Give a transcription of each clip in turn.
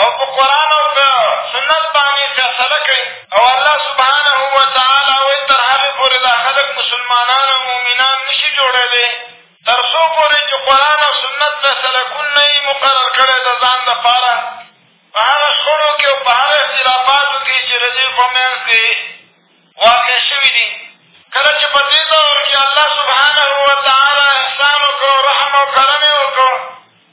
او په قرآن او په سنت باندې فیصله کوي او الله سبحانه وتعالی وایي تر هغې پورې دا خلک مسلمانان او مؤمنان نه شي جوړېدی تر څو پورې چې قرآن او سنت فیصله کون نه یي مقرر کړی د ځان دپاره په هغه شخړو کښې او په هغه اختلافاتو کښې چې د دوی په منځ کښې واقع شوي دي کله چې په دې دور کښې الله سبحانه وتعالی احسان وکړو رحم او کرم یې وکړو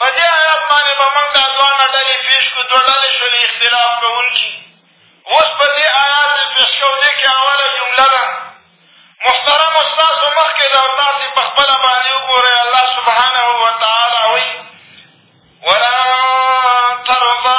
په دې ایت باندې به مونږ دا دواړه ډلې پېش کړو، دوه ډلې شولې اختلاف کوونکي. اوس په دې ایت چې پېش کوو دې کښې اوله جمله ده. محترمو ستاسو مخکې ده او تاسې په خپله باندې وګورئ الله سبحانه وتعالی وایي ولن ترضا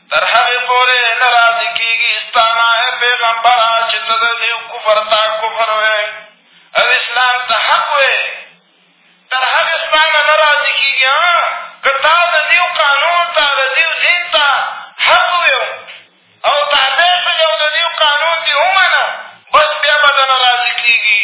تر هغې پورې نه راضي کېږي ستا نه ای پېغمبره چې ته د دې کفر ته کفر وایې او اسلام ته حق وایې تر هغې ستا نه نه راضي کېږي که تا د دې قانون ته د دې دین ته حق ویو او تابع شول او د دې قانون دې ومنه بس بیا به درنه راضي کېږي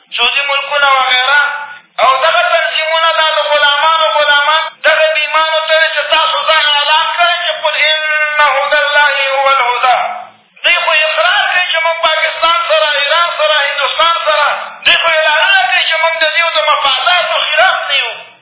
سعودي ملکونه وغیره او دغه تنظیمونه دا د غلامانو غلامان دغه بیمانو ته وې چې تاسو دا اعلان کړی چې قل ان هدی الله هو الهدا دوی خو اقرار کوي چې موږ پاکستان سره ایران سره هندوستان سره دوی خو اعلانونه کوي چې موږ د دې د مفاداتو خلاف نه یو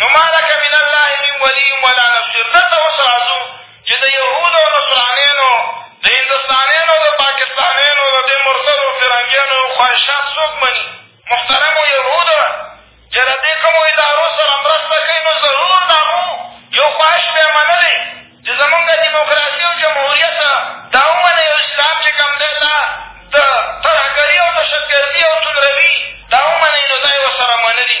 نو ما لک من الله من ولي ولا نصير دلته اوس را ځو چې د یهودو او نصرانیانو د هندوستانیانو د پاکستانیانو د دې مرتدو فرنګیانو خواهشات څوک مني محترمو یهودو چې د دې کومو ادارو سره مرسته کوي نو ضرور د هغو یو خواهش به یې منلی چې زمونږ دیموکراسي او جمهوریت دا ومنئ او اسلام چې کوم دی دا د ترهګري او دهشتګردي او څومروي دا ومنئ نو دا یې ورسره منلي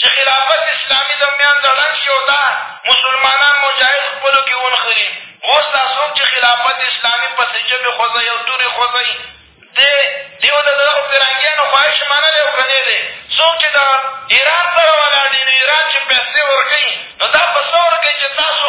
چې خلافت اسلامي د منځه ړنګ شي او دا مسلمانان مجاهد خپلو کښې ونښلي اوس دا څوک چې خلافت اسلامي پسې ژبې خوځوي او تورې خوځوي دې دیو د دغو فرنګیانو خواهش منلی او که نه دی څوک چې د ایران سره ولاړ دي نو ایران چې پیسې ورکوي نو دا په څه ورکوي چې تاسو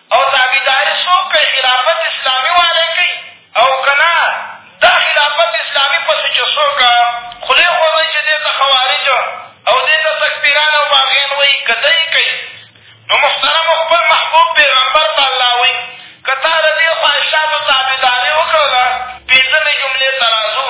او تابعداري څوک کوي خلافت اسلامي والي کوي او که نه دا خلافت اسلامي پسې چې څوک خولې خوځوي چې دې ته خوارج او دې ته تکفیران او باغیان وایي که ده یې کوي نو محترمو خپل محبوب پیغمبر ته الله وایي که تا د دې خواهشاتو تابعداري وکړله پېنځمې جملې ته راځو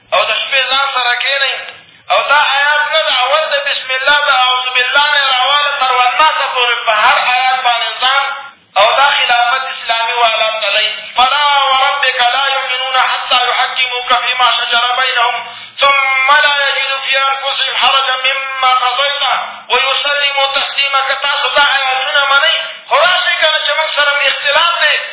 او د شپې ځان سره کښېنئ او دا آیات نه د اول د بسم الله د اعوذ بالله نه راواله تر والناسه پورې په هر آیات باندې ځان او دا خلافت اسلامي والا تلئ فلا وربک لا یؤمنون حتی یحکموک فیما شجر بینهم ثم لا یجدو فی انفسهم حرجا مما قضیت ویسلمو تسلیما که تاسو دا آیاتونه منئ خو راشئ که نه چې موږ سره اختلاف دی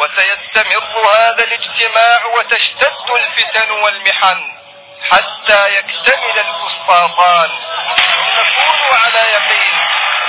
وسيستمر هذا الاجتماع وتشتد الفتن والمحن حتى يكتمل الفسطاطان ونكون على يقين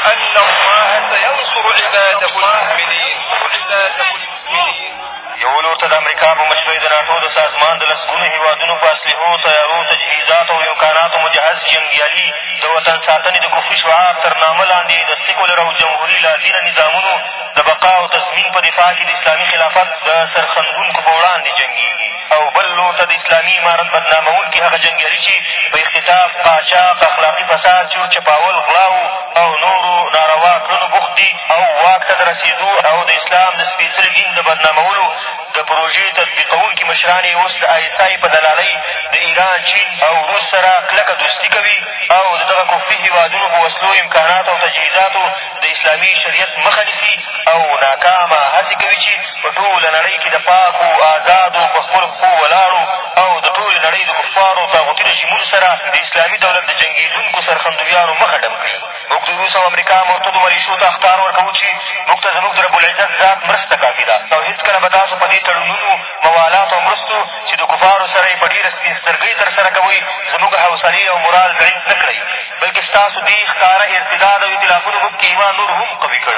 أن الله سينصر عباده المؤمنين عباده المؤمنين یو لور ته د امریکا په مشرۍ د ناټو د سازمان د لسګونو هېوادونو په اسلحو طیارو تجهیزاتو او امکاناتو مجهز جنګیالي د وطن ساتنې د کفري شعار تر نامه لاندې د سیکولر او جمهوري لادینه نظامونو د بقا او تضمین په دفاع کې د اسلامي خلافت د سرښندونکو په وړاندې جنګېږي او بل لور ته د اسلامي امارت بدناموونکي هغه جنګیالي چې په اختطاف قاچاق اخلاقي فساد چور چپاول غلاو او نورو ناروا کړنو بوخت دي او واک ته د رسېدو او د اسلام د سپېڅلي دین د بدنامولو د پروژې تطبیقوونکي مشران یې اوس د آیسای په دلالۍ د ایران چین او روس سره کلکه دوستي کوي او د دغه کفري هېوادونو په وسلو امکاناتو او تجهیزاتو د اسلامي شریعت مخه نیسي او ناکامه هڅې کوي چې په ټوله نړۍ کښې د پاکو ازادو په خپلو پښو ولاړو او د ټولې نړۍ د کفارو او طاغوتي رژیمونو سره د اسلامي دولت د جنګېدونکو سرخندویانو مخه ډب کړي موږ د روس او امریکا مرتدو ملیشو ته اخطار ورکوو چې موږ ته زموږ د ربالعزت ذات مرسته کافي ده او هېڅکله به تاسو په دې تړونونو موالاتو او مرستو چې د کفارو سره یې په ډېره سپین سترګۍ تر سره کوئ زموږ حوصلې او مورال ضعیف نه کړئ بلکې ستاسو دې ښکاره ارتداد او اختلافونو موږ کې ایمان نور هم قوي کړ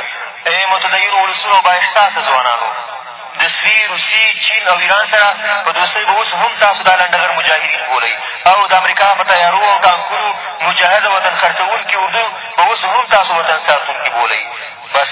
ای متدینو ولسونو با احساسه ځوانانو د سوي روسي چین او ایران سره په دوستۍ به اوس هم تاسو دا لنډغر مجاهدین بولئ او د امریکا په تیارو او ټانکونو مجهزه وطن خرڅوونکي اردو به اوس هم تاسو وطن ساتونکي بولئ بس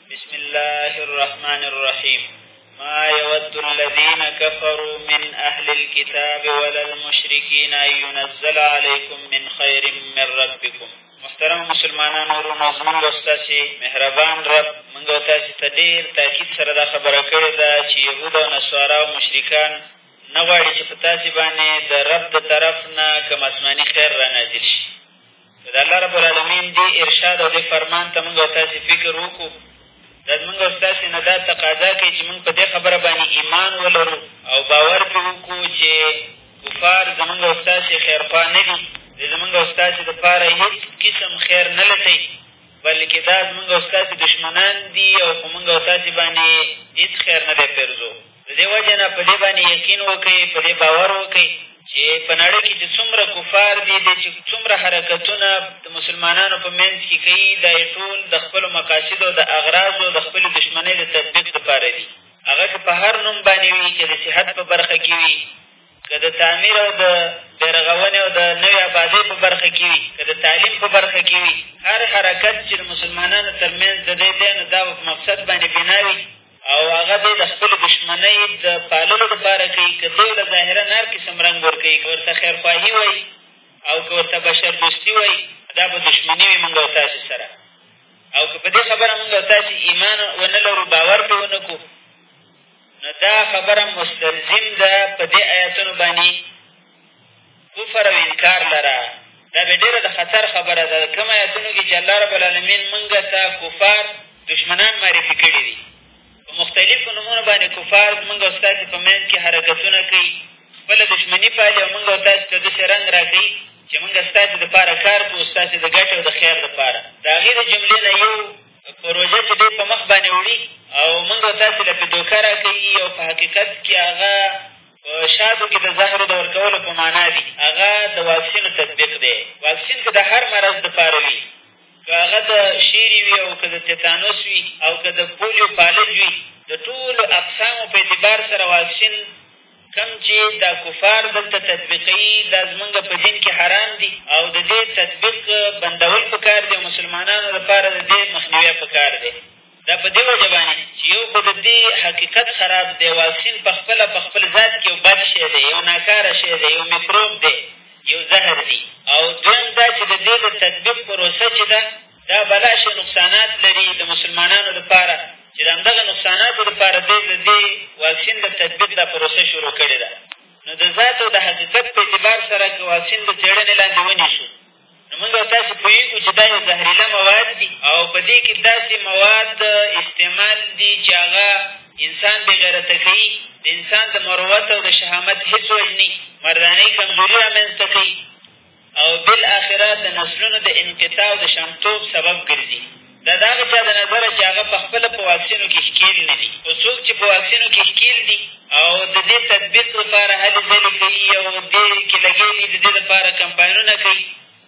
بسم الله الرحمن الرحيم ما يود الذين كفروا من أهل الكتاب ولا المشركين أن ينزل عليكم من خير من ربكم محترم مسلمانانو ورونو زمونږ او ستاسې مهربان رب مونږ او تاسې ته ډېر تاکید سره دا خبره کړې ده چې یهود او نصارا او مشرکان نه غواړي چې په تاسې باندې د رب د طرف نه کوم آسماني خیر را نازل شي که د الله رب العالمین دې ارشاد او دې فرمان ته موږ او تاسې فکر وکړو دا زموږ او ستاسې نه دا تقاضا کوي چې موږ په دې خبره باندې ایمان ولرو او باور پرې وکړو چې کفار زموږ او ستاسې خیرخوا نه دي د زموږ او ستاسې دپاره هېڅ قسم خیر نه لټوي بلکې دا زموږ او ستاسې دښمنان دي او په موږ او تاسې باندې هېڅ خیر نه دی پېرزو د دې وجې نه په دې باندې یقین وکړئ، په دې باور وکړئ چې په نړۍ کې چې څومره کفار دي، دی چې څومره حرکتونه د مسلمانانو په منځ کې کوي، دا یې ټول د خپلو مقاصدو او د اغراضو د خپلې دښمنۍ د تطبیق دپاره دي. هغه که په هر نوم باندې وي، که د صحت په برخه کې وي، که د تعمیر او د بیرغونې او د نوې ابادۍ په برخه کې وي، که د تعلیم په برخه کې وي، هر حرکت چې د مسلمانانو تر منځ د دی دی، نو دا به په مقصد باندې بنا وي. او هغه دی د خپلې دښمنۍ د پاللو دپاره کوي که دی له ظاهره نار قسم رنګ ورکوي که ورته خیرخواهي وایي او که ورته بشردوستي وایي دا به دښمني وي مونږ او تاسې سره او که په دې خبره مونږ او تاسې ایمان ونه لرو باور پرې ونه کړو نو دا خبره مستلزم ده په دې ایاتونو باندې کفر او انکار لره دا به ډېره د خطر خبره ده کوم ایتونو کښې چې الله رب العالمین مونږ ته کفار دشمنان معرفي کړي دي په مختلفو نومونو باندې کفار مونږ او ستاسې په منځ کښې حرکتونه کوي خپله دښمني پالي او مونږ او تاسې ته داسې رنګ را کوي چې مونږ ستاسې دپاره کار کوو ستاسې د ګټې او د خیر دپاره د هغې د جملې نه یو پروژه چې دی په مخ باندې وړي او مونږ او تاسې له پې دوکه را کوي او په حقیقت کښې هغه په شاتو کې د زهرو د ورکولو په معنا دي، هغه د واکسینو تطبیق دی. واکسین که د هر مرض دپاره وي، که هغه د شېري وي او که د تیتانوس وي او که د پولیو فالج وي، د ټولو اقسامو په اعتبار سره واکسین کوم چې دا کفار دلته تطبیقوي دا زمونږ په دین کې حرام دي او د دې تطبیق بندول په کار دي او مسلمانانو لپاره د دې مخنیوی په کار دی. دا په دې وجه باندې چې یو خو د دې حقیقت خراب دی، واکسین په خپله په خپل ذات کې یو بد شی دی، یو ناکاره شی دی، یو میکروب دی، یو زهر دي او دویم دا چې د دې د تطبیق پروسه چې ده دا بلا شی نقصانات لري د مسلمانانو لپاره چې د همدغه نقصاناتو لپاره دی د دې واکسین د تطبیق دا پروسه شروع کړې ده نو د ذات او د حقیقت په اعتبار سره که واکسین د څېړنې لاندې ونیسو نو موږ او تاسې پوهېږو چې دا یو زهریله مواد دي او په دې کې داسې مواد استعمال دي چې هغه انسان بې غیرته کوي د انسان د مروت او د شهامت هېڅ وژني مردانۍ کمزوري رامنځته کوي او بالآخره د نسلونو د انقطاع او د شامتوب سبب ګرځي دا د هغه چا د نظره چې هغه په خپله په واکسینو کې ښکېل نه دي، خو څوک چې په واکسینو کې ښکېل دي او د دې تطبیق لپاره هلې ځلې کوي او دې کې لګیا دي، د دې لپاره کمپاینونه کوي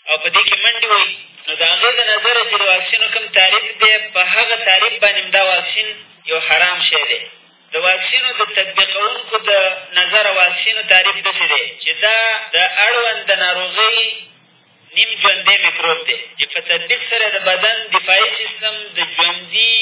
او په دې کې منډې وهي، نو د هغه د نظره چې د واکسینو کوم تعریف دی، په هغه تعریف باندې همدا واکسین یو حرام شی دی. د واکسینو د تطبیقوونکو د نظره واکسینو تعریف داسې دی چې دا د اړوند د ناروغۍ نیم ژوندی میکروب دی چې په تطبیق سره د بدن دفاعي سیستم د ژوندي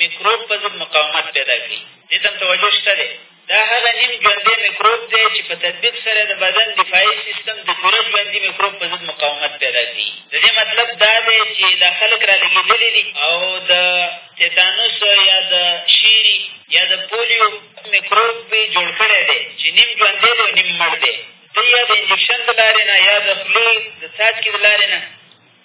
میکروب په ضد مقاومت پیدا کوي دې ته هم توجه شته دی دا هغه نیم ژوندی میکروب دی چې په تطبیق سره د بدن دفاعي سیستم د پوره ژوندي میکروب په ضد مقاومت پیدا کوي د دې مطلب دا دی چې دا خلک را لګېدلي دي او د تیتانوس یا د شیري یا د پولیو میکروب یې جوړ کړی دی چې نیم ژوندی دی او نیم مړ دی دی یا د انجکشن د لارې نه یا د خولې د څاڅکي د لارې نه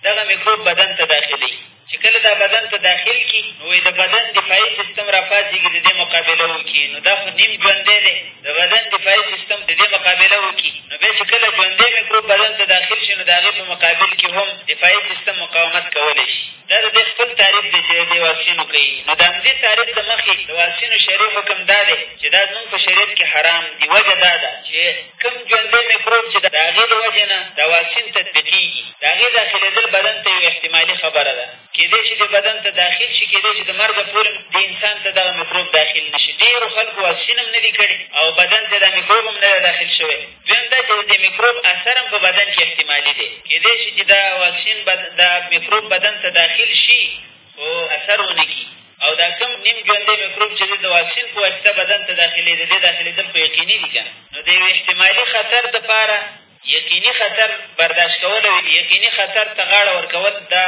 دغه میکروب بدن ته داخلوي چې کله دا بدن ته داخل کړي نو وایي د بدن دفاعي سیستم را پاڅېږي د دې مقابله وکړي نو دا خو نیم ژوندی دی د بدن دفاعي سیستم د دې مقابله وکړي نو بیا چې کله ژوندی میکروب بدن ته داخل شي نو د هغې په مقابل کې هم دفاعي سیستم مقاومت کولی شي دا د دوی خپل تعریف دی چې د دې واکسینو کوي، نو د همدې تعریف له مخې د واکسینو شرعي حکم دا دی چې دا زموږ په شریعت کې حرام دي، وجه دا ده چې کوم ژوندی میکروب چې د هغې له وجې نه دا واکسین تطبیقېږي، د هغې داخلېدل بدن ته یوه احتمالي خبره ده، کېدای شي دې بدن ته داخل شي، کېدای شي د مرګه پورې هم دې انسان ته دغه میکروب داخل نه شي، ډېرو خلکو واکسین هم نه دي کړي او بدن ته یې دا میکروب هم نه دی داخل شوی. دویم دا چې د دې میکروب اثر هم په بدن کې احتمالي دی، کېدای شي چې دا واکسین دا میکروب بدن ته داخل شي خو اثر ونه کړي او دا کوم نیم ژوندی میکروب چې د واکسین په واسطه بدن ته داخلې د دې داخلېدل خو یقیني دي که نه نو د یوې احتمالي خطر دپاره یقیني خطر برداشت کول او یقیني خطر ته غاړه ورکول دا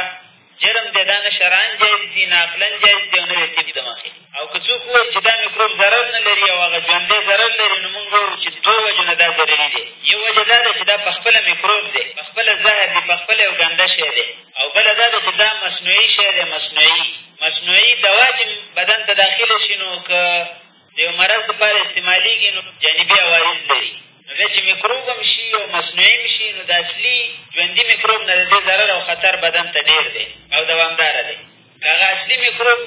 جرم دی دا نه شرعاً جایز دي نه عقلاً جایز دي او نه د طب د مخې او که څوک ووایي چې دا میکروب ضرر نه لري او هغه ژوندی ضرر لري نو مونږ وایو چې دوو وجو نه دا ضرري دی یو وجه دا ده چې دا په خپله میکروب دی په خپله زهر دی په خپله یو ګنده شی دی او بله دا ده چې دا مصنوعي شی دی مصنوعي مصنوعي دوا چې بدن ته داخله شي نو که د یو مرض لپاره استعمالېږي نو جانبي عوارض لري نو بیا چې میکروب هم شي او مصنوعي هم شي نو د اصلي ژوندي میکروب نه د دې ضرر او خطر بدن ته ډېر دی او دوامداره دی که هغه اصلي میکروب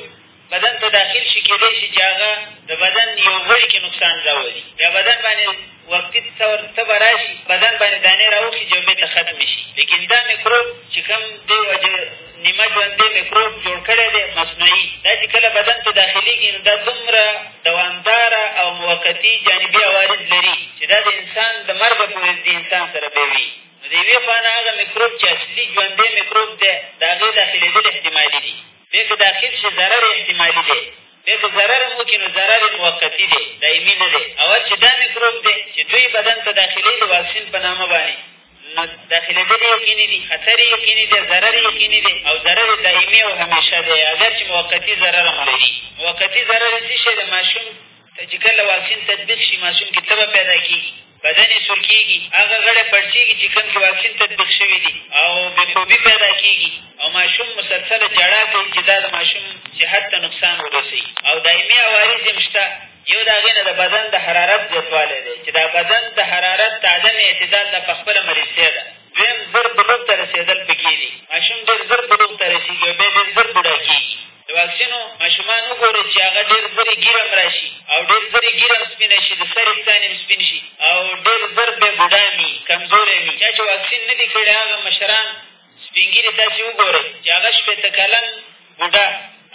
بدن ته داخل شي کېدای شي چې هغه د بدن یو غړي کې نقصان راولي یا بدن باندې وقتي تصور ته به را شي، بدن باندې دانې را وخېژي او بېرته ختمې شي، لیکن دا میکروب چې کوم دې وجه نیمه ژوندی میکروب جوړ کړی دی مصنوعي، دا چې کله بدن ته داخلېږي نو دا دومره دوامداره او موقتي جانبي عوارض لري چې دا د انسان د مرګه پورې د انسان سره به وي. نو د یوې خوا نه هغه میکروب چې اصلي ژوندی میکروب دی د هغې داخلېدل احتمالي دي، بېرته داخل شي ضرر یې احتمالي دی. بیا که ضرر هم وکړي نو ضرر یې موقتي دی دایمي نه دی او هر چې دا میکروب دی چې دوی بدن ته داخلوي د واکسین په نامه باندې نو داخلېدل یې یقیني دي خطر یې یقیني دی ضرر یې یقیني دی او ضرر یې دایمي او همیشه دی اګر چې موقتي ضرر هم لري موقتي ضرر یې څه شی د ماشوم ته چې کله واکسین تطبیق شي ماشوم کې تبه پیدا کېږي بدن یې سور کېږي، هغه غړی پړسېږي چې کوم کې واکسین تطبیق شوی دی او بې خوبي پیدا کېږي او ماشوم مسلسله ژړا کوي چې دا د ماشوم صحت ته نقصان ورسوي او دایمي عوارض یې هم شته یو د هغې نه د بدن د حرارت زیاتوالی دی چې دا بدن د حرارت د عدم اعتدال دا په خپله مریضتیا ده دویم زر بلوغ ته رسېدل پکې دي ماشوم ډېر زر بلوغ ته رسېږي او بیا ډېر زر بوډا کېږي د واکسینو ماشومان وګورئ چې هغه ډېر زرې ږیره هم را شي او ډېر زرې ږیره هم سپینه شي د سر ویښتان هم سپین شي او ډېر زر بیا بوډا مي کمزوری مي چا چې واکسین نه دي کړي هغه مشران سپین ږیري تاسې وګورئ چې هغه شپېته کلن بوډا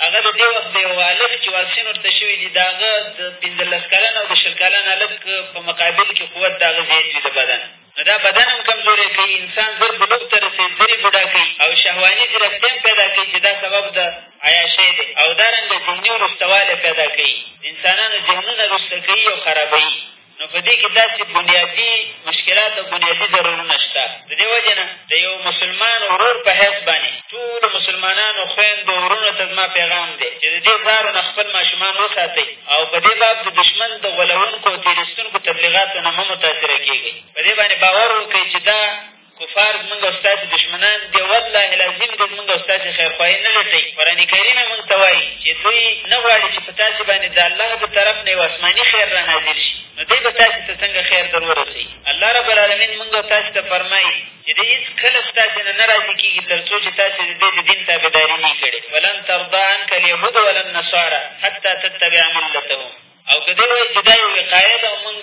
هغه د دې وخت د یو هلک چې واکسین ورته شوي دي د هغه د پېنځلس کلن او د شل کلن هلک په مقابل کې قوت د هغه زیات وي د بدن نو دا بدن هم کمزوری کوي انسان زر بلوغ ته رسوي زر یې بوډا کوي او شهواني ځیرکتیا هم پیدا کوي چې دا سبب د عیاشۍ دی او دارنګه ذهني وروستوالی پیدا کوي انسانانو ذهنونه وروسته کوي او خرابوي نو په دې کښې داسې بنیادي مشکلات او بنیادي ضرورونه شته د دې وجې نه د یو مسلمان ورور په حیث باندې ټولو مسلمانانو خویندو ورونو ته زما پیغام دی چې د دې ځارو نه خپل ماشومان وساتئ او په دې باب د دښمن د غولوونکو او تېرېستونکو تبلیغاتو نه مه متاثره کېږئ په دې باندې باور وکړئ چې دا کفار زمونږ او ستاسې دښمنان دي والله لازم دی زمونږ او ستاسې خیرخواهي نه لټوي قرآن کریم یې مونږ ته وایي چې دوی نه غواړي چې په تاسې باندې د الله د طرف نه یو آسماني خیر را نازل شي نو دی به تاسې ته څنګه خیر در ورسوي الله رب العالمین مونږ او تاسې ته فرمایي چې دی هېڅکله ستاسې نه نه راضي کېږي تر څو چې تاسې د دې د دین تابعداري نه کړې ولن ترضا عنک اليهود ولا النصارا حتی تتبع ملتهم او که دی وایي چې دا یو وقایه ده او مونږ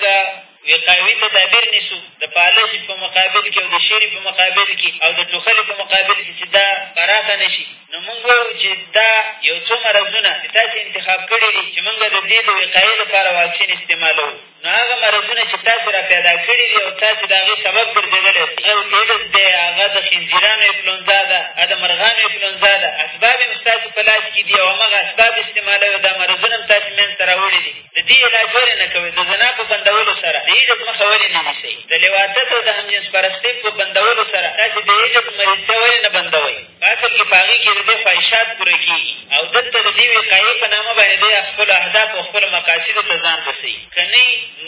وقایوي تدابیر نیسو د پالج په مقابل کې او د شیري په مقابل کې او د ټوخلې په مقابل کې چې دا پراخه نه شي نو مونږ وایو چې دا یو څو مرضونه چې تاسې انتخاب کړي دي چې مونږ د دې د وقایې لپاره واکسین استعمالوو نو هغه مرضونه چې تاسې را پیدا کړي دي او تاسې د هغې سبب ګرځېدلی هغه ایډز دی هغه د خنځیرانو افلونزا ده هغه د مرغانو افلونزا ده اسباب هم ستاسو په لاس کښې دي او همغه اسباب استعمالوي دا مرضونه هم تاسې منځ ته راوړي دي د دې علاج ولې نه کوئ د زنا په بندولو سره د ایډز مخه ولې نه نیسئ د لواطت او د همجنس پرستۍ په بندولو سره تاسې د ایډز مریضتیا ولې نه بندوئ په اصل کې په هغې کې د ده خواهشات پوره کېږي او دلته د دې وقایې په نامه باندې دی خپلو اهدافو او خپلو مقاصدو ته ځان رسوي که نه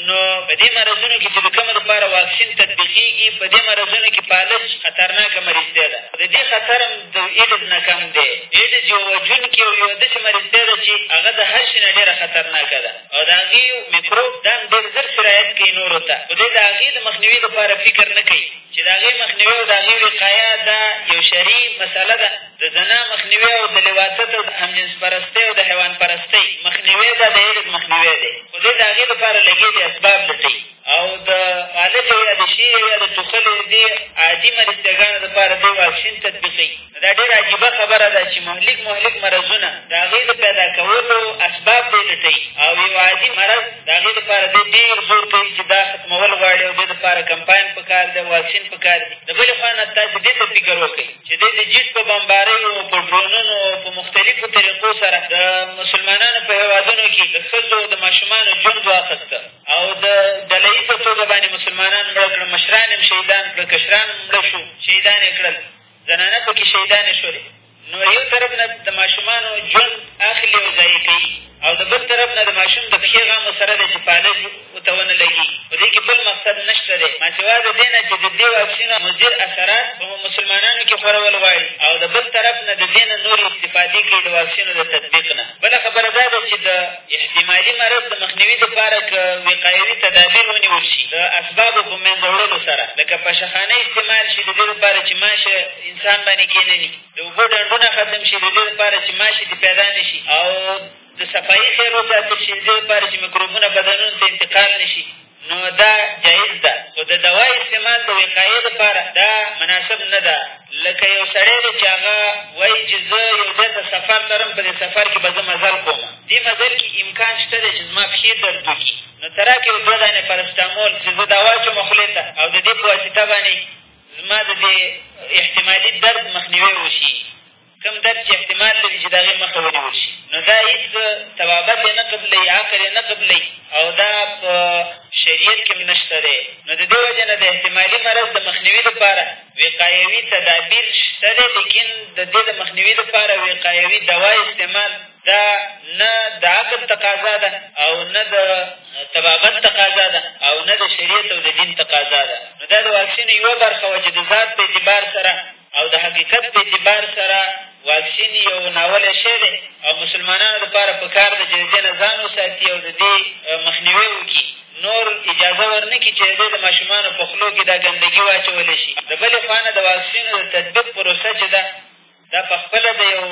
نو په دې مرضونو کې چې د کومو دپاره واکسین تطبیقېږي په دې مرضونو کې فالج خطرناکه مریضتیا ده د دې خطر هم د ایډز نه کم دی ایډز یو وژونکې او یوه داسې مریضتیا ده چې هغه د هر شي نه ډېره خطرناکه ده او د هغې میکروب دا هم ډېر زر سرایت کوي نورو ته خو دی د هغې د مخنیوي دپاره فکر نه کوي چې د هغې مخنیوی او د هغې وقایه دا یو شرعي مسله ده د زنا مخنیوی او د لواطت او د همجنس پرستۍ او د حیوان پرستۍ مخنیوی دا د علم مخنیوی دی خو دی د هغې لپاره لګې دي اسباب لټوي او د فالج یا د شیر یا د ټوخلې دې عادي مرستیاګانو لپاره دی واکسین تطبیقوي دا ډېره عجیبه خبره ده چې مهلک مهلک مرضونه د هغې د پیدا کولو اسباب دی لټوي او یو عادي مرض د هغې دپاره دی ډېر زور کوي چې دا ختمول غواړي او دې دپاره کمپاین په کار دی واکسین په کار دي د بلې خوا نه تاسې دې ته فکر وکړئ چې دی د جیټ په بمباریو په ډرونونو په مختلفو طریقو سره د مسلمانانو په هېوادونو کښې د ښځو د ماشومانو ژوند واخیسته او د ډله ییزه توګه باندې مسلمانان مړه کړل مشران یې هم شهیدان کړل کشران مړه شو شهیدان یې کړل زنانه په کې شهیدانې شولې نو یو طرف نه د ماشومانو ژوند اخلي او ضایع کوي او د بل طرف نه د ماشوم د پښې غم ورسره دی چې فالج ورته ونه لګي په دې کښې بل مقصد نه شته دی ماسوا د دې نه چې د دې واکسین مضر اثرات په مسلمانانو کښې خورول غواړي او د بل طرف نه د دې نه نورې استفادې کوي د واکسینو د تطبیق نه بله خبره دا ده چې د احتمالي مرض د مخنیوي دپاره که وقایوي تدابیر ونیول شي د اسبابو په منځه وړلو سره لکه پشخانه استعمال شي د دې دپاره چې ماشه انسان باندې کېنني د اوبو ډنډونه ختم شي د دې دپاره چې ماشې دې پیدا نه شي او د صفایي خیر وساتل شي د دې دپاره چې میکروبونه بدنونو ته انتقال نه شي نو دا جایز ده، خو د دوا استعمال د وقایې لپاره دا مناسب نه ده، لکه یو سړی دی چې هغه وایي چې زه یو ځای ته سفر لرم، په دې سفر کې به زه مزل کوم، دې مزل کې امکان شته دی چې زما پښې درد وکړي، نو ته راکړې یو دوه دانې پرسټامول چې زه دا واچوم خولې ته او د دې په واسطه باندې زما د دې احتمالي درد مخنیوی وشي. کوم درد چې احتمال لري چې د هغې مخه ونیول شي نو دا هېڅ طبابت یې نه قبلوي عقل یې نه قبلوي او دا په شریعت کې هم نشته دی نو د دې وجې نه د احتمالي مرض د مخنیوي لپاره وقایوي تدابیر شته دی لیکن د دې د مخنیوي لپاره وقایوي دوا استعمال دا نه د عقل تقاضا ده او نه د طبابت تقاضا ده او نه د شریعت او د دین تقاضا ده نو دا د واکسینو یوه برخه وه چې د ذات په اعتبار سره او د حقیقت په اعتبار سره واکسین یو ناولی شی دی او مسلمانانو لپاره په کار ده چې د دې نه ځان وساتي او د دې مخنیوی وکړي نور اجازه ورنه کړي چې د دوی د ماشومانو په خولو کښې دا ګندګي واچولی شي د بلې خوا نه د واکسینو د تطبیق پروسه چې ده دا په خپله د یو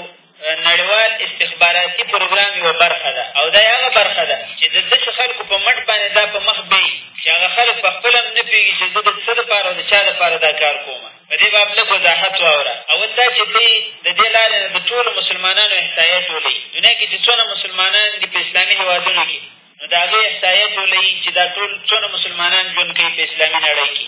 نړیوال استخباراتي پروګرام یوه برخه ده او دا یې هغه برخه ده چې د داسې خلکو په مټ باندې دا په مخ بیي چې هغه خلک په خپله هم نه پوهېږي چې زه د څه دپاره او د چا دپاره دا کار کوم په دې باب لږ وضاحت واوره اول دا چې دوی د دې لارې نه د ټولو مسلمانانو احصایه ټولوي دنیا کښې چې څونه مسلمانان دي په اسلامي هېوادونو کښې نو د هغې احصایه ټولوي چې دا ټول څونه مسلمانان ژوند کوي په اسلامي نړۍ کښې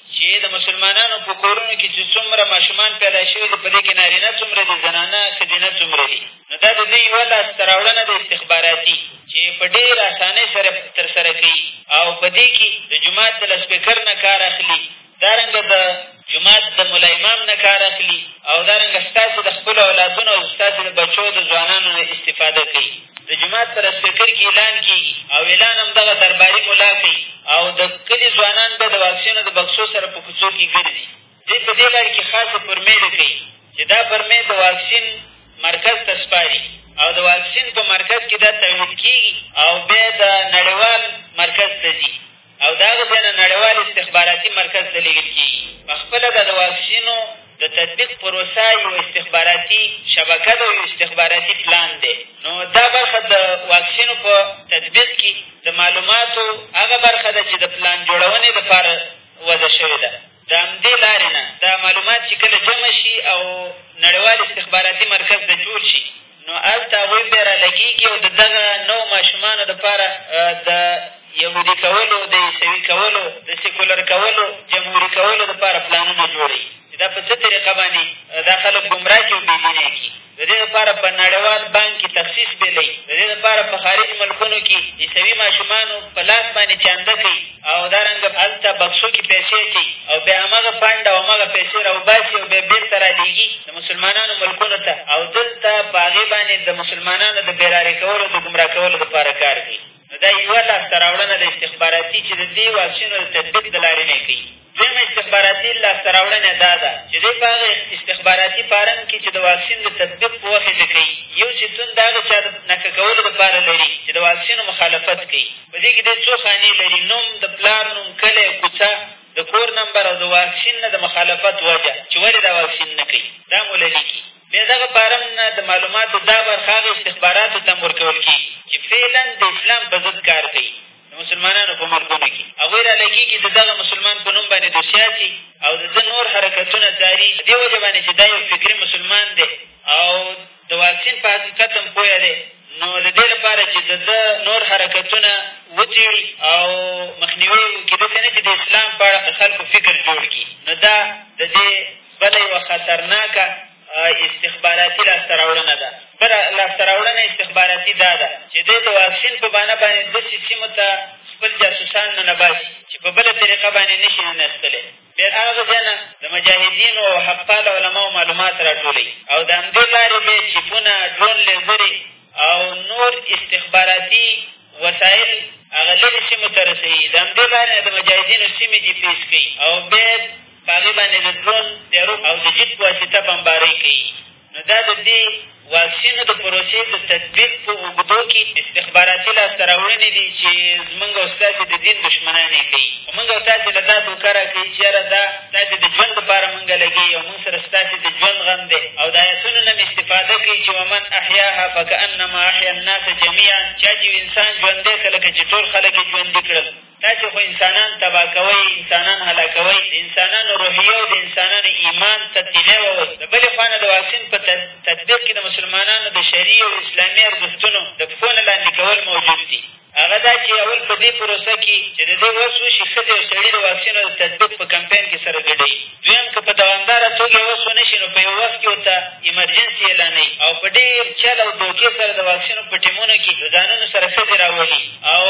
چې د مسلمانانو په کورونو کښې چې څومره ماشومان پیدا شوي دي په دې کښې نارینه څومره دي زنانه ښځینه څومره دي نو دا د دوی یوه لاسته راوړنه ده استخباراتي چې په ډېر اسانۍ سره ترسره کوي او په دې کښې د جومات د لسپیکر نه کار اخلي دارنګه د جومات د ملا امام نه کار اخلي او دارنګه ستاسې د خپلو اولادونو او ستاسې د بچو د ځوانانو نه استفاده کوي د جومات په لاسپېکر کې اعلان کېږي او اعلان هم دغه درباري ملا کوي او د کلي ځوانان بیا د واکسینو د بکسو سره په کوڅو کې ګرځي دوی په دې لړ کې خاصې پرمې ډکوي چې دا پرمې د واکسین مرکز ته سپاري او د واکسین په مرکز کې دا تولید کېږي او بیا د نړیوال مرکز ته ځي او د هغه ځای نه نړیوال استخباراتي مرکز ته لېږل کېږي. په خپله دا د واکسینو د تطبیق پروسه یو استخباراتي شبکه ده او یو استخباراتي پلان دی، نو دا برخه د واکسینو په تطبیق کې د معلوماتو هغه برخه ده چې د پلان جوړونې لپاره وضع شوې ده. د همدې لارې نه دا معلومات چې کله جمع شي او نړیوال استخباراتي مرکز د جوړ شي نو هلته هغوی بیا رالګېږي او د دغه نوو ماشومانو دپاره د یهودي کولو د عیسوي کولو د سیکولر کولو جمهوري کولو دپاره پلانونه جوړوي چې دا په څه طریقه باندې دا خلک ګمراه کړي او بېدینه یې کړي د دې لپاره په نړیوال بانک کې تخصیص بېلوي، د دې لپاره په خارج ملکونو کې عیسوي ماشومانو په لاس باندې چانده کوي او دارنګه هلته بکسو کې پیسې اچوي او بیا همغه فنډ او همغه پیسې راوباسي او بیا بېرته رالېږي د مسلمانانو ملکونو ته او دلته په هغې باندې د مسلمانانو د بېلارې کولو د ګمراه کولو لپاره کار کوي. نو دا یوه لاسته راوړنه ده استخباراتي چې د دې واکسینو د تطبیق د لارې نه کوي دویمه استخباراتي لاسته راوړنه دا ده چې دی په هغه استخباراتي فارم کې چې د واکسین د تطبیق په وخت څه کوي یو چې تون د هغه چا د نښه کولو لپاره لري چې د واکسینو مخالفت کوي په دې کې دی څو خانې لري نوم د پلار نوم کلی کوڅه د کور نمبر او د واکسین نه د مخالفت وجه چې ولې دا واکسین نه کوي دا مو لري بیا دغه فارم نه د معلوماتو دا برخه هغه استخباراتو ته هم ورکول کېږي چې فعلا د اسلام په ضد کار کوي د مسلمانانو په ملکونو کښې هغوی راله کېږي د دغه مسلمان په نوم باندې دوسیا سي او د ده نور حرکتونه څاري په دې وجه باندې چې دا یو فکري مسلمان دی او د واکسین په حقیقت هم پوه دی نو د دې لپاره چې د ده نور حرکتونه وڅېړي او مخنیوی یې وکړي داسې نه چې د اسلام په اړه د خلکو فکر جوړ کړي نو دا د دې بله یوه خطرناکه استخباراتي لاسته راوړنه ده بله لاسته راوړنه استخباراتي دا ده چې دی د واکسین په بانه باندې داسې سیمو ته خپل جاسوسان ننباسي چې په بله طریقه باندې نه شي ننستلی بیا هغه ځای نه د مجاهدینو او حقپال علماو معلومات راټولوي او د همدې لارې به چیپونه ډرون لیزرې او نور استخباراتي وسایل هغه لرې سیمو ته رسوي د همدې لارې نه د مجاهدینو سیمې جي پیس کوي او بیا په هغې باندې د ډرون، تیارو او د جیټ په واسطه بمبارۍ کوي، نو دا د دې واکسینو د پروسې د تطبیق په اوږدو کې استخباراتي لاسته راوړنې دي چې زمونږ او ستاسې د دین دښمنان یې کوي، خو مونږ او تاسې له دا دوکه راکوي چې یاره دا ستاسې د ژوند لپاره مونږ لګېږي او مونږ سره ستاسې د ژوند غم دی او د ایتونو نه مې استفاده کوي چې ومن احیاها فکأنما احیا الناس جمیعا چا چې انسان ژوندی کړ لکه چې ټول خلک یې ژوندي کړل. تاسې خو انسانان تباه کوئ انسانان هلاکوئ د انسانانو روحیه او د انسانانو ایمان ته تیلی ووهئ د بلې خوا نه د واکسین په تطبیق کښې د مسلمانانو د شرعي او اسلامي ارزښتونو د پښو نه لاندې کول موجود دي هغه دا چې اول په دې پروسه کښې چې د دې وس وشي ښځې او سړي د واکسینو د تطبیق په کمپاین کښې سره ګډوي دویم که په دوامداره توګه یې وس ونه شي نو په یو وخت کښې ورته ایمرجنسي اعلانوي او په ډېر چل او دوکې سره د واکسینو په ټیمونو کښې د ځانونو سره ښځې راولي او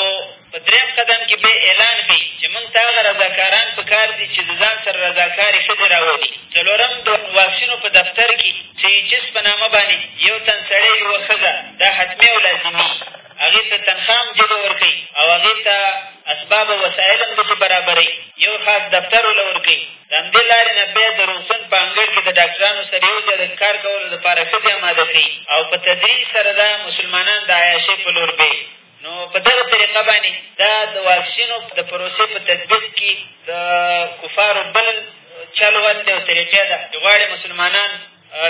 په درېیم قدم کې به اعلان کوي چې مونږ ته هغه رضاکاران په کار دي چې د ځان سره رضاکارې ښځې راولي. څلورم د واکسینو په دفتر کې چې ایچس په نامه باندې یو تن سړی یوه ښځه دا حتمي او لازمي هغې ته تنخوا هم جدو ورکوي او هغې ته اسباب او وسایل هم داسې برابروي یو خاص دفتر وله ورکوي د همدې لارې نه بیا د روغتون په انګړ کې د ډاکټرانو سره یو ځای د کار کولو لپاره ښځې اماده کوي او په تدریج سره دا مسلمانان د عیاشۍ په لور بېي نو په دغه طریقه باندې دا د واکسینو د پروسې په تطبیق کې د کفارو بل چل ول دی او طریقه ده چې غواړي مسلمانان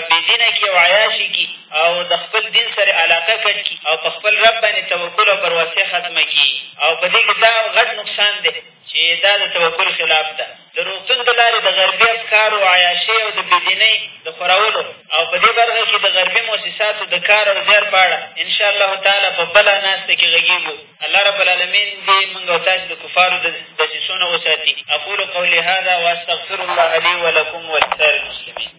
بېدینه کړي او عیاشي کړي او د خپل دین سره علاقه کټ کړي او په خپل رب باندې توکل او بروسې ختمه کړي او په دې کښې دا غټ نقصان دی چې دا د توکل خلاف ده د روغتون د لارې د غربي افکارو، عیاشۍ او د بې دینۍ د خورولو او په دې برخه کې د غربي موسساتو د کار او زیار په اړه ان شاء الله تعالی په بله ناسته کې غږېږو. الله رب العالمین دې موږ او تاسې د کفارو د دسیسو نه وساتي. اقول قولي هذا واستغفر الله لي ولکم ولسائر المسلمین.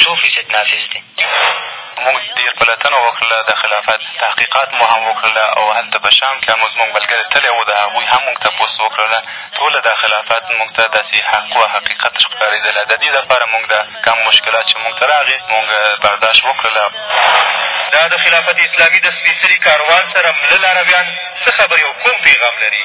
څو فیصد نافذ دی؟ موږ ډېر پلتنه وکړله د خلافت، تحقیقات مو هم وکړله او هلته په شام کښې هم زموږ ملګرې تللې وو د هغوی هم موږ تپوس وکړله ټوله دا خلافت موږ ته داسې حق و حقیقت ښکارېدله د دې لپاره موږ دا کم مشکلات چې موږ ته راغې موږ برداشت وکړله. دا د خلافت اسلامي د سپېڅلي کاروان سره مله لارویان څه خبرې او کوم پېغام لري؟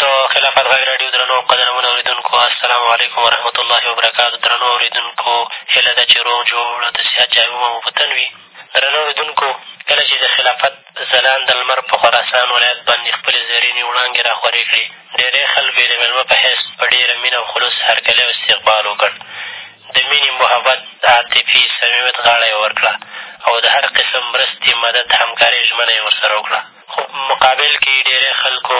د خلافت غږ راډیو درنو او قدرمنو اورېدونکو! السلام علیکم ورحمت الله وبرکاتو درنو اورېدونکو! هیله ده چې روغ جوړ او د صحت جامې مو په تن وي. درنو اورېدونکو! کله چې د خلافت ځلانده لمر په خراسان ولایت باندې خپلې زرینې وړانګې را خورې کړې، ډېری خلکو یې د مېلمه په حیث په ډېره مینه او خلوص هرکلی او استقبال وکړ، د مینې، محبت، عاطفې، صمیمیت غاړه یې ورکړه او د هر قسم مرستې، مدد، همکارۍ ژمنه یې ورسره وکړه. خو په مقابل کې یې ډېری خلکو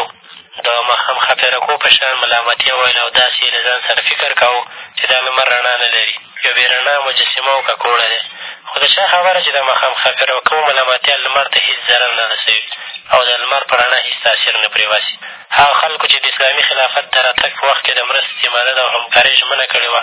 د ماښام ښاپېرکو په شان ملامتیا ویل او داسې یې له ځان سره فکر کاوه چې دا لمر رڼا نه لري، یو بې رڼا مجسمه او ککوړه دی. خو د چا خبره چې د ماښام ښاپېرکو ملامتیا لمر ته هېڅ ضرر نه رسوي او د لمر په رڼا هېڅ تاثیر نه پرېباسي. هغه خلکو چې د اسلامي خلافت د راتګ په وخت کې د مرستې، مدد او همکارۍ ژمنه کړې وه،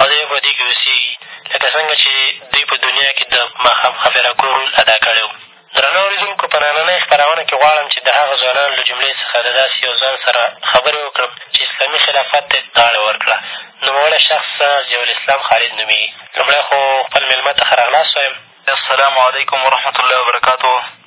او دی به په دې کښې اوسېږي لکه څنګه چې دوی په دنیا کښې د ماښام خفرکو رول ادا کړی و. درنو اورېدونکو! په نننۍ خپرونه کښې غواړم چې د هغه ځوانانو له جملې څخه د داسې یو ځوان سره خبرې وکړم چې اسلامي خلافت ته یې غاړه ورکړه. نوموړی شخص ضیاءالاسلام خالد نومېږي. لومړی خو خپل مېلمه ته ښه راغلاست وایم. السلام علیکم ورحمة الله وبرکاته.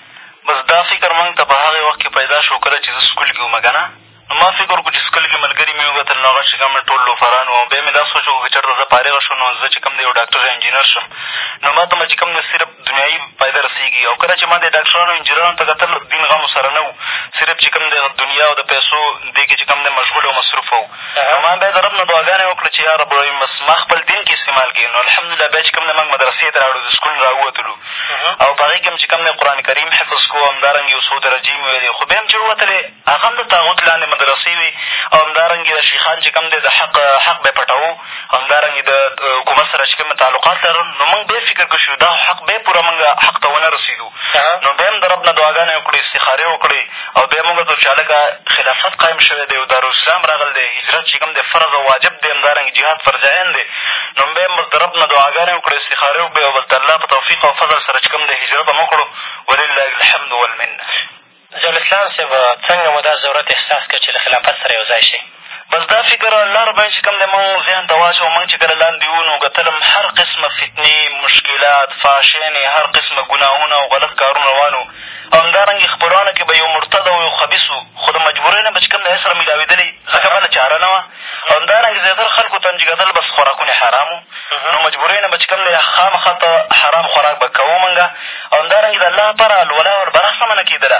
بس دا فکر موږ ته په هغې وخت کښې پیدا شو کله چې زه سکول کښې وم که نه نو ما فکر وکړو چې سکول کښې ملګري مې وکتل نو هغه چې کوم ټول لوفران وو بیا مې دا سوچ وکړو که چېرته زه فارغ شم نو زه چې کوم دی یو ډاکټر یا انجینر شم نو ما ته به چې کوم دی صرف دنیايي فایده رسېږي او کله چې ما دې ډاکټرانو انجینرانو ته کتل دین غم ورسره نه وو صرف چې کوم دی دنیا او د پیسو دې کښې چې کوم دی مشغول او مصروف وو ما بیا د رب نه دعاګانې وکړې چې یا رب العالمین بس ما خپل دین کې استعمال کړې نو الحمدالله بیا چې کوم دی موږ مدرسې ته راغلو د سکول نه راووتلو او په هغې کښې هم چې کوم دی قرآن کریم حفظ کړو همدارنګې یو څو درجې مې ویلې خو بیا هم چې ووتلې هغه هم د طاغوت لاندې مدرسې وې او همدارنګې دا شیخان چې کوم دی د حق حق به یې پټوو او همدارنګې د حکومت سره چې کوم تعلقات لرل نو موږ بیا فکر کښې شو دا حق بیا پوره موږ حق ته ونه رسېدو نو بیا هم د رب نه دعاګانې وکړې استخارې وکړې او بیا مونږ ته چهلکه خلافت قایم شوی دی او دارالاسلام راغلی دی هجرت چې کوم دی فرض او واجب دی همدارنګه جهاد فرض عین دی نو بیا هم د رب نه دعاګانې وکړې استخارې وکړې او بل ته الله په توفیق او فضل سره چې کوم دی هجرت هم وکړو ولله الحمد والمنه ضیاالاسلام صاحب څنګه مو دا ضرورت احساس کړ چې له خلافت سره یو ځای شئ بس دا فکر او الله رب العالمين چې کوم دی مونږ ذهن ته واچوه، مونږ چې کله لاندې وو نو کتلم هر قسمه فتنې، مشکلات، فحشيانې، هر قسمه ګناهونه او غلط کارونه روان وو او همدارنګې خپلوانو کښې به يو مرتد او يو خبيث وو خو د مجبورۍ نه به چې کوم دی سره ملاوېدلې ځکه بله چاره نه وه او همدارنګې زياتر خلکو ته هم چې کتل بس خوراکونه حرام وو نو مجبورۍ نه به چې کوم دی خامخا ته حرام خوراک به کوو مونږ او همدارنګې د الله لپاره الولاء والبراء سمه نه کېدله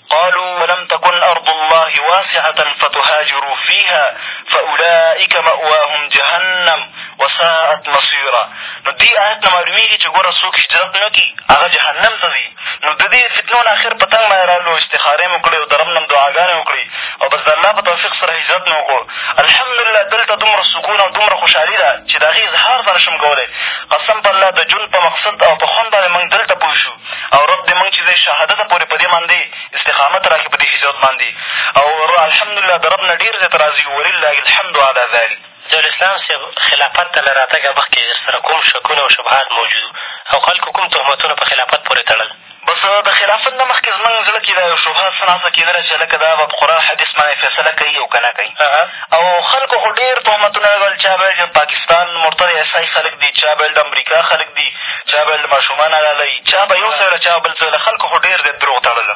قالوا ولم تکن ارض الله واسعة فتهاجروا فیها فاولئک مأواهم جهنم وساءت مصیرا نو دې ایت نه معلومېږي چې ګوره څوک هجرت نه کړي هغه جهنم ته ځي نو د دې فتنو نه اخر په تنګ باندې راغلو استخارې مو کړې او د رب نه مو دعاګانې وکړې او بس د الله په توفیق سره هجرت مو وکړو الحمدلله دلته دومره سکون او دومره خوشحالي ده چې د هغې اظهار ته نه شم کولی قسم په الله د ژوند په مقصد او په خوند باندې موږ دلته پوه شو او رب دې مونږ چې دی شهادته پورې په دې باندې استقامت راکړي په دې هجرت باندې او الحمدالله د رب نه ډېر زیات راضي یو ولله الحمد علی ذلک ضیاالاسلام صاحب خلافت ته له راتګه مخکې درسره کوم شکونه او شبهات موجود وو او خلکو کوم تهمتونه په خلافت پورې تړل بس د خلافت نه مخکې زمونږ زړه کښې دا یو شبهه څه ناڅه کېدله چې هلکه دا به په قرآن حدیث باندې فیصله کوي او که نه کوي او خلکو خو ډېر تهمتونه لګول چا به ویل چې د پاکستان مرتد اېس آی خلک دي، چا به ویل د امریکا خلک دي، چا به ویل د ماشومان حلالوي، چا به یو څه ویله، چا به بل څه ویله، خلکو خو ډېر زیات دروغ تړل.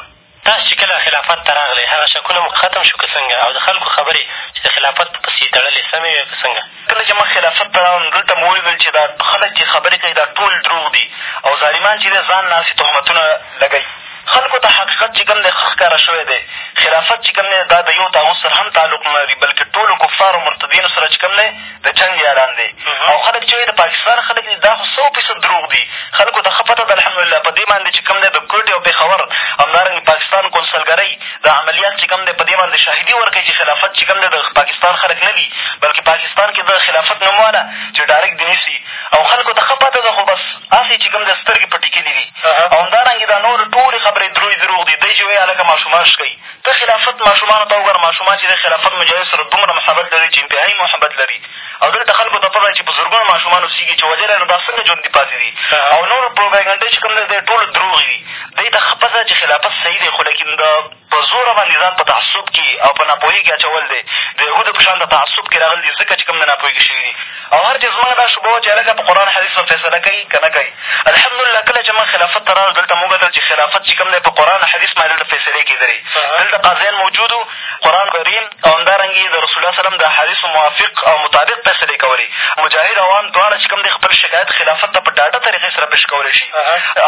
تاسو چې کله خلافت ته راغلئ، هغه شکونه مو ختم شو که څنګه؟ او د خلکو خبرې چې د خلافت په پسې یې تړلې، سمې وې که څنګه؟ کله چې موږ خلافت ته راغلو، نو دلته مو ولیدل چې دا خلک چې خبرې کوي، دا ټول دروغ دي او ظالمان چې دي، ځان نه هسې تهمتونه لګوي. خلکو ته حقیقت چې کوم دی ښه ښکاره شوی دی، خلافت چې کوم دی دا د یو طاغوت سره هم تعلق نه لري بلکې ټولو کفارو مرتدینو سره چې کوم دی د جنګ اعلان دی او خلک چې وایي د پاکستان خلک دي دا خو سو فیصد دروغ دي خلکو ته ښه پته ده الحمدلله په دې باندې چې کوم دی د کوټې او پېښور همدارنګې پاکستان کونسلګرۍ دا عملیات چې کوم دی په دې باندې شاهدي ورکوي چې خلافت چې کوم دی د پاکستان خلک نه دي بلکې پاکستان کښې د خلافت نومواله چې ډایرکټ دیني سي او خلکو ته ښه پته ده خو بس هسې چې کوم دی سترګې پټې کړي دي او همدارنګې دا نورې ټولې خبرې دروی دروغ دي دی چې وایي هلکه ماشومان شکوي ته خلافت ماشومانو ته وګوره ماشومان چې دی خلافت مجاهد سره دومره محبت لري چې انتهایي محبت لري او دلته خلکو ته پته ده چې په زرګونو ماشومان اوسېږي چې وژلی نو دا څنګه ژوندي پاتې دي او نور پروپاګنډې چې کوم دی دی ټول دروغ دي دی ته ښه پته ده چې خلافت صحیح دی خو لیکن د په زوره باندې ځان په تعصب کې او په ناپوهۍ کې اچول دی، د یهودو په شان د تعصب کې راغلي دي، ځکه چې کوم د ناپوهېږي شوي دي او هر چېرې زموږ دا شبهه وه چې هلکه په قرآن حدیث به فیصله کوي که نه کوي؟ الحمدلله کله چې موږ خلافت ته راغلو دلته مو وکتل چې خلافت چې کوم دی په قرآن حدیث باندې دلته فیصلې کېدلې، دلته قاضیان موجود وو، قرآن کریم. او همدارنګه یې د رسول الله صلعم د احادیثو موافق او مطابق فیصلې کولې. مجاهد او عام دواړه چې کوم دی خپل شکایت خلافت ته په ډاډه طریقې سره پېش کولای شي.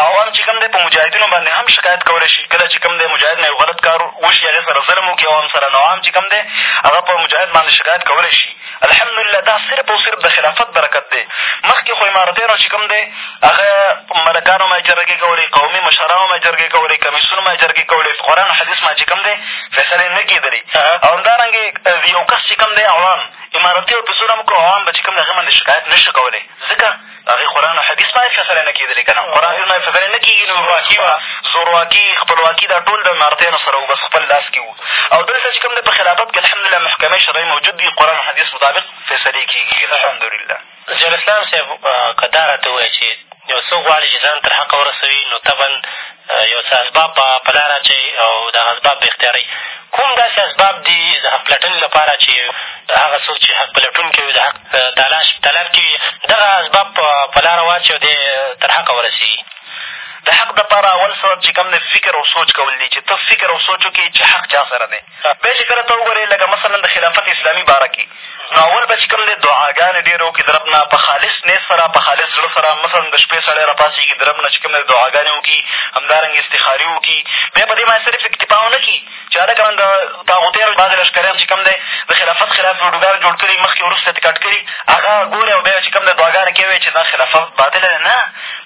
عوام چې کوم دی په مجاهدینو باندې هم شکایت کولای شي. کله چې کوم دی مجاهد نه یو غلط کار وشي، هغې سره ظلم وکړي عوام سره، نو عام چې کوم دی هغه په مجاهد باندې شکایت کولای شي. الحمدلله دا صرف او صرف د خلافت برکت دی مخکې خو امارتیانو چې کوم دی هغه ملکانو ما جرګې کولې قومي مشرانو ما جرګې کولې کمیسیونو ما جرګې کولې قرآن حدیث ما چې کوم دی فیصلې نه کېدلې او همدارنګې یو کس چې کوم دی عوام امارتي او پسونه هم کړو عوام به چې کوم دی هغې باندې شکایت نه شو کولی ځکه هغې قرآن او حدیث باندې فیصله نه کېدلې که نه قرآن حدیث باندې فیصله نه کېږي زورواکي وه زورواکي خپلواکي دا ټول د نارتیانو سره وو بس خپل لاس کښې وو او دلته چې کوم دی په خلافت کښې الحمدلله محکمې شرعي موجود دي قرآن حدیث مطابق فیصلې کېږي الحمدلله ضیال اسلام صاحب که دا راته ووایې چې یو څوک غواړي چې ځان تر حقه ورسوي نو طبعا یو څه اسباب به په لاره اچوي او دغه اسباب به اختیاروي کوم داسې اسباب دي د حق پلټنې لپاره چې هغه څوک چې حق پلټونکی وي د حق تلاش طلب کښې وي دغه اسباب په لاره واچوي او دی تر حقه ورسېږي د حق دپاره اول سبب چې کوم دی فکر او سوچ کول دي چې ته فکر او سوچ وکړې چې حق چا سره دی بیا چې کله ته وګورې لکه مثلاً د خلافت اسلامي باره کښې نو اول به چې کوم دی دعاګانې ډېرې وکړې د رب نه په خالص نیت سره په خالص زړه سره مثلاً د شپې سړی را پاڅېږي د رب نه چې کوم دی دعاګانې وکړي همدارنګې استخارې وکړي بیا په دې باندې صرف اکتفا ونه کړي چې هلکه نن د طاغوتیانو بعضې لشکریان چې کوم دی د خلافت خلاف ویډیوګانې جوړ کړي مخکې وروسته یې کټ کړي هغه ګورې او بیا چې کوم دی دعاګانې کوې چې دا خلافت باطله دی نه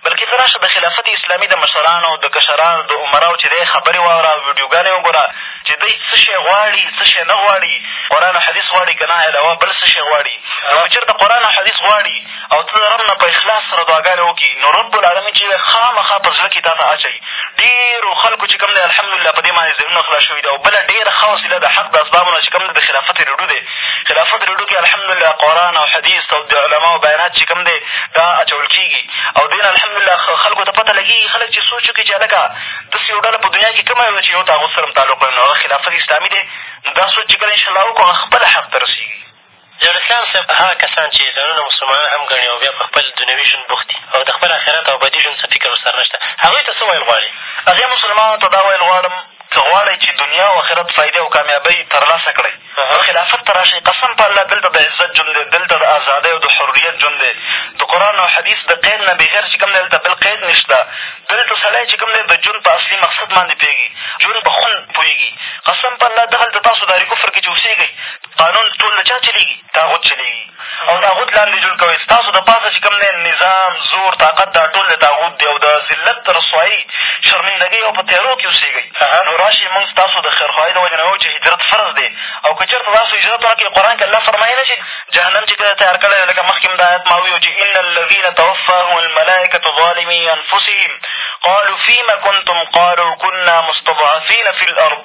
بلکې ته راشه د خلافت اسلامي د مشرانو د کشرانو د عمراو چې دی خبرې واوره ویډیوګانې وګوره چې دی څه شی غواړي، څه شی نه غواړي، قرآن او حدیث غواړي که نه علاوه بل څه شی غواړي. نو که چېرته قرآن او حدیث غواړي او ته د رب نه په اخلاص سره دعاګانې وکړي، نو رب العالمین چې دی خامخا په زړه کښې تا ته اچوي. ډېرو خلکو چې کوم دی الحمدلله په دې باندې ذهنونه خلاص شوي دي او بله ډېره ښه وسیله د حق د اسبابو نه چې کوم دی د خلافت رېډو دی. خلافت رېډو کښې الحمدلله قرآن او حدیث او د علماو بیانات چې کوم دی دا اچول کېږي او دې نه الحمدلله خلکو ته پته لګېږي، خلک چې سوچ وکړي چې هلکه داسې یو ډله په دنیا کښې کمه یوه ده چې یو طاغوت سره هم تعلق لري نو هغه خلافت اسلامي دی نو دا سوچ چې کله انشاالله وکړو هغه خپله حق ته رسېږي. ضیاءالاسلام صاحب هغه کسان چې ځانونه مسلمانان هم ګڼي او بیا په خپل دنیوي ژوند بوخت دي او د خپل اخرت او ابدي ژوند څه فکر ورسره نه شته هغوی ته څه ویل غواړې؟ هغې مسلمانانو ته دا ویل غواړم که غواړئ چې دنیا او اخرت فایدې او کامیابۍ تر لاسه کړئ خلافت ته راشئ، قسم په الله دلته د عزت ژوند دی، دلته د ازادۍ او د حریت ژوند دی، د قرآن او حدیث د قید نه بغیر چې کوم دی دلته بل قید نشته، دلته سړی چې کوم دی د ژوند په اصلي مقصد باندې پوهېږي، ژوند په خوند پوهېږي، قسم په الله دهلته تاسو داري کفر کې چې اوسېږئ قانون ټول د چا چلېږي؟ طاغوت چلېږي. او طاغوت لاندې جوړ کوئ، ستاسو د پاسه چې کوم دی نظام، زور، طاقت دا ټول د طاغوت دی او د ذلت، رسوایۍ، شرمندګۍ او په تیارو کښې اوسېږئ نو راشئ مونږ ستاسو د خیرخواهۍ د وجې نه ویو چې هجرت فرض دی او که چېرته تاسو هجرت ونه کړئ قرآن کښې الله فرمایي نه چې جهنم چې کله تیار کړی دی لکه مخکې هم دا ایت ما وویو چې ان الذین توفاهم الملائکة ظالمي انفسهم قالوا فیما کنتم قالوا کنا مستضعفین فی الارض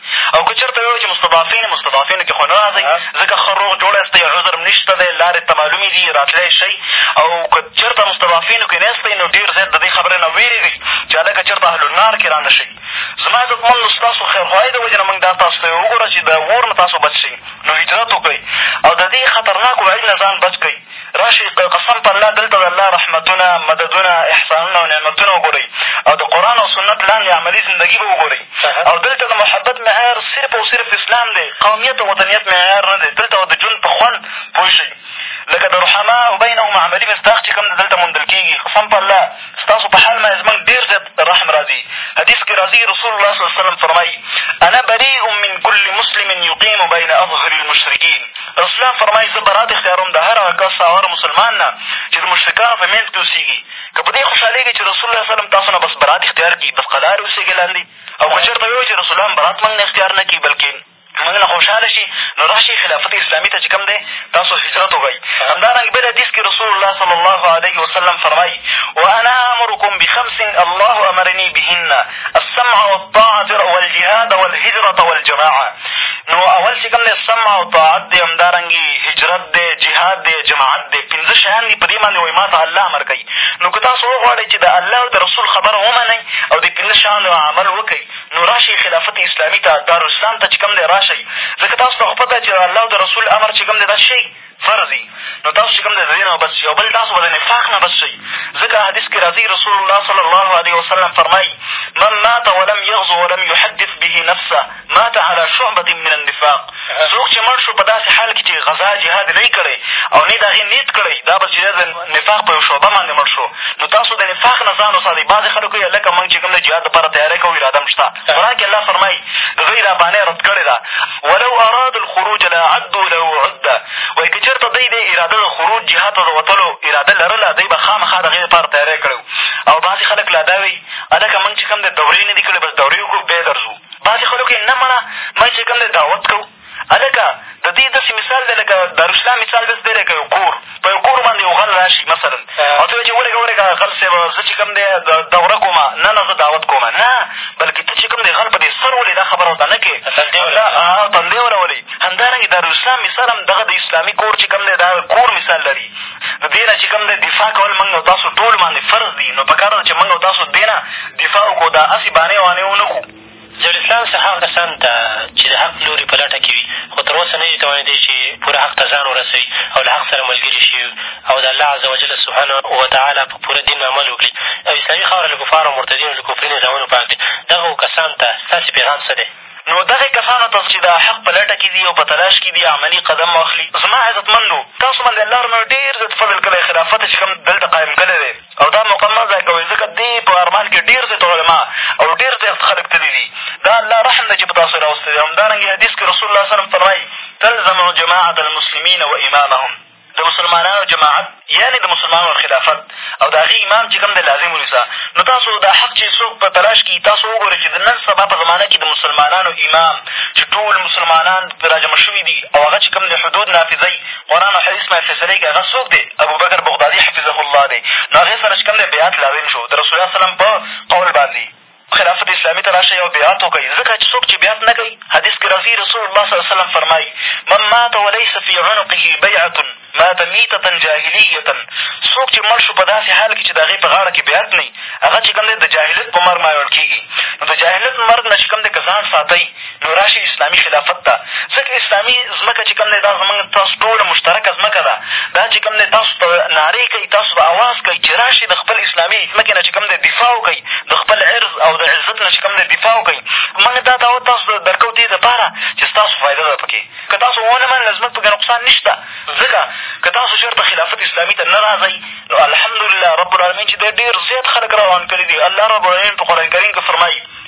او که چېرته ویې ویل چې مستضعفین مستضعفینو کې خو نه راځئ ځکه ښه روغ جوړ یاستئ عذر هم نشته دی لارې ته معلومې دي راتلی شئ او که چېرته مستضعفینو کې نه یاستئ نو ډېر زیات د دې خبرې نه وېرېږئ چې هلکه چېرته اهلالنار کې را نه شئ زما عزتمنو ستاسو خیرخواهۍ د وجې نه مونږ دا تاسو ته یوه وګوره چې د اور نه تاسو بچ شئ نو هجرت وکړئ او د دې خطرناک وعید نه ځان بچ کړئ راشئ قسم په الله دلته د الله رحمتونه، مددونه، احسانونه او نعمتونه وګورئ او د قرآن او سنت لاندې عملي زندګي به وګورئ او دلته د محبت معیار صرف او صرف اسلام دی، قومیت او وطنیت معیار نه دی، دلته د ژوند په خوند پوه شئ لکه د رحماء بینهم عملي مصداق چې کوم دی دلته موندل کېږي قسم په الله ستاسو په حال باندې زموږ ډېر زیات رحم را ځي حدیث کښې راځي رسول الله صلی وسلم فرمایي انا بریء من کل مسلم یقیم بین اظهر المشرکین رسول الله فرمایي زه برات اختیاروم د هر هغه کس او هر مسلمان نه چې د مشرکانو په منځ کښې اوسېږي که په دې خوشحالېږي چې رسول الله وسلم تاسو نه بس برات اختیار کړي بس قلار اوسېږي لاندې او که چېرته ویې چې رسول الله هم برات موږ نه اختیار نه کړي بلکې مننه خوشحاله شې نو راشئ خلافت اسلامي ته چې کوم دی تاسو هجرت وکړئ همدارنګه بل حدیث کښې رسول الله صلی الله علیه وسلم فرمایي وانا امرکم بخمس الله امرني بهن السمع والطاعة والجهاد والهجرة والجماعة نو اول چې کوم دی سمع او طاعت دی همدارنګې هجرت دی جهاد دی جماعت دی پېنځه شیان دي په دې باندې وایي ما ته الله امر کوي نو که تاسو وغواړئ چې د الله او د رسول خبره ومنئ او د پېنځه شیانو عمل وکړئ نو راشئ خلافت اسلامي ته، دارالاسلام ته چې کوم دی راشئ، ځکه تاسو ته خو پته ده چې د الله او د رسول امر چې کوم دی دا څه شی فرض دي، نو تاسو چې کوم دی د دې نه به بچ شئ او بل تاسو به د نفاق نه بچ شئ، ځکه حدیث کښې راځي رسول الله صلی الله علیه وسلم فرمایي من مات ولم یغزو ولم یحدث به نفسه مات علی شعبة من النفاق. څوک چې مړ شو په داسې حال کښې چې غزا جهاد نۀ کړی او نۀ د هغۀ نېت کړی دا به چې د نفاق په یو شعبه باندې مړ شو نو تاسو د نفاق نه ځان وساتئ بعضې خلق وایي هلکه مونږ چې کوم دی جهاد لپاره تیاری کوو اراده هم شته خو قرآن کښې الله فرمایي د دوی دا بانه رد کړې ده ولو ارادو الخروج لاعدو له عده وایي که چېرته دوی دې اراده د خروج جهاد ته د وتلو اراده لرله دوی به خامخا د هغې لپاره تیاری کړی او بعضې خلق لا دا وایي هلکه مونږ چې کوم دی دورې نه دي کړې بس دورې وکړو بیا درځو بعضې خلکو یې نه منله موږ چې کوم دی دعوت کوو هلکه د دې داسې مثال دی لکه دارالاسلام مثال داسې دی لکه یو کور په یو کور باندې یو غل را شي مثلا او ته وایې چې ولېږه ولېږه غل صاحب زه چې کوم دی دوره کوم نه نه زه دعوت کوم نه بلکې ته چې کوم دی غل په دې سر ولې دا خبره ورته نه کړې تندی ورولې همدارنګې دارالاسلام مثال هم دغه د اسلامي کور چې کوم دی دا کور مثال لري نو دې نه چې کوم دی دفاع کول مونږ او تاسو ټولو باندې فرض دي نو په کار ده چې مونږ او تاسو دې نه دفاع وکړو دا هسې بانې وانې ونه کړو ضیاالاسلام صاحب هغه کسان ته چې د حق لوري په لټه کښې وي خو تر اوسه نه دي توانېدلي چې پوره حق ته ځان ورسوي او له حق سره ملګري شي او د الله عز وجل سبحانه وتعالی په پوره دین عمل وکړي او اسلامي خاوره له کفارو او مرتدینو له کفري نظامونو پاک دی دغو کسان ته ستاسې پیغام څه دی نو دغې کسانو ته چې د حق په لټه کې دي او په تلاش کې دي عملي قدم واخلي. زما عزتمندو! تاسو باندې الله ربنا ډېر زیات فضل کړی، خلافت یې چې کوم دلته قایم کړی دی او دا موقع مه ضایع کوئ، ځکه دې په ارمان کې ډېر زیات علما او ډېر زیات خلک تللي دي. دا الله رحم دی چې په تاسو یې راوستی دی. همدارنګې حدیث کې رسول الله صلی الله علیه وسلم فرمایي، تلزموا جماعة المسلمین و امامهم. د مسلمانانو جماعت یعنې د مسلمانانو خلافت او د هغې امام چې کوم دی لازم ونیسه نو تاسو دا حق چې څوک په تلاش کړي تاسو وګورئ چې د نن سبا په زمانه کې د مسلمانانو امام چې ټول مسلمانان پرې راجمع شوي دي او هغه چې کوم دی حدود نافظوي قرآن او حدیث باندې فیصله کړي هغه څوک دی ابوبکر بغدادي حفظه الله دی نو هغې سره چې کوم دی بیعت لازم شو د رسول الله صلم په قول باندې خلافت اسلامي ته راشئ او بیعت وکړئ، ځکه چې څوک چې بیعت نه کوي، حدیث کښې راځي، رسول الله صلی الله علیه وسلم فرمايي، من مات ولیس فی عنقه بیعة مات میتة جاهلیة څوک چې مړ شو په داسې حال کښې چې د هغۀ په غاړه کښې بیعت نه وي، هغه چې کوم دی د جاهلیت په مرګ مړ کېږي، نو د جاهلیت مرګ نه چې کوم دی که ځان ساتئ، نو راشئ اسلامي خلافت ته ځکه اسلامي ځمکه چې کوم دی دا زموږ ستاسو ټوله مشترکه ځمکه ده دا چې کوم دی تاسو ته نارې کوي تاسو ته اواز کوي چې راشئ د خپل اسلامي ځمکې نه چې کوم دی دفاع وکړئ د خپل عرض او د عزت نه چې کوم دی دفاع وکړئ موږ دا دعوت تاسو ته در کوو دې دپاره چې ستاسو فایده ده پکې که تاسو ونه منله زموږ پکې نقصان نه شته ځکه که تاسو چېرته خلافت اسلامي ته نه راځئ نو الحمدلله رب العالمین چې دی ډېر زیات خلک روان کړي دي الله رب العالمین په قرآن کریم کښې فرمایي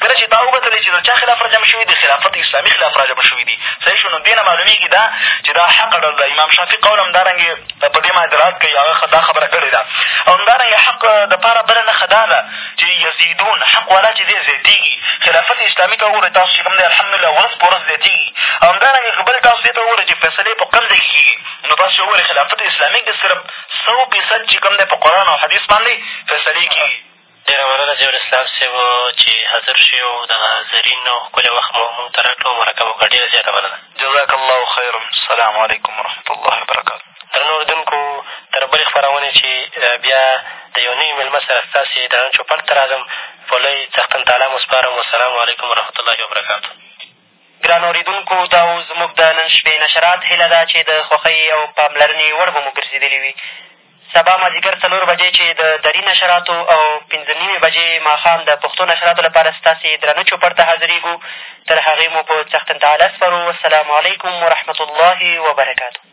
کله چې تا وکتلې چې د چا خلاف راجمع شوي دي، خلافت اسلامي خلاف راجمع شوي دي، صحیح شو، نو دې نه معلومېږي دا چې دا حقه ډله ده، امام شافعي قول همدارنګې په دې باندې دلالت کوي، هغه دا خبره کړې ده او همدارنګې حق دپاره بله نښه دا ده چې یزیدون، حق والا چې دی زیاتېږي، خلافت اسلامي ته وګورئ تاسو چې کوم دی الحمدلله ورځ په ورځ زیاتېږي او همدارنګې که بل تاسو دې ته وګورئ چې فیصلې په کم ځای کښې کېږي، نو تاسو چې وګورئ خلافت اسلامي کښې صرف سو فیصد چې کوم دی په قرآن او حدیث باندې فیصلې کېږي. ډېره مننه ضیا الاسلام صاحب چې حاضر شوې او دغه زرین او ښکلی وخت مو مونږ ته را کړ او مرکه مو وکړه ډېره زیاته مننه جزاک الله خیرا السلام علیکم ورحمت الله وبرکات درنو اورېدونکو تر بلې خپرونې چې بیا د یو نوي مېلمه سره ستاسې درانه چوپړ ته راځم په لوی څښتن تعالی مو سپارم والسلام علیکم ورحمت الله وبرکاتو ګرانو اورېدونکو دا اوس زموږ د نن شپې نشرات هیله ده چې د خوښۍ او پاملرنې وړ به مو ګرځېدلي وي سبا مازدیګر څلور بجې چې د دري نشراتو او پېنځه نیمې بجې ماښام د پښتو نشراتو لپاره ستاسې درانه چوپړ ته حاضرېږو تر هغې مو په څښتن تعالی سپرو والسلام علیکم ورحمة الله وبرکاته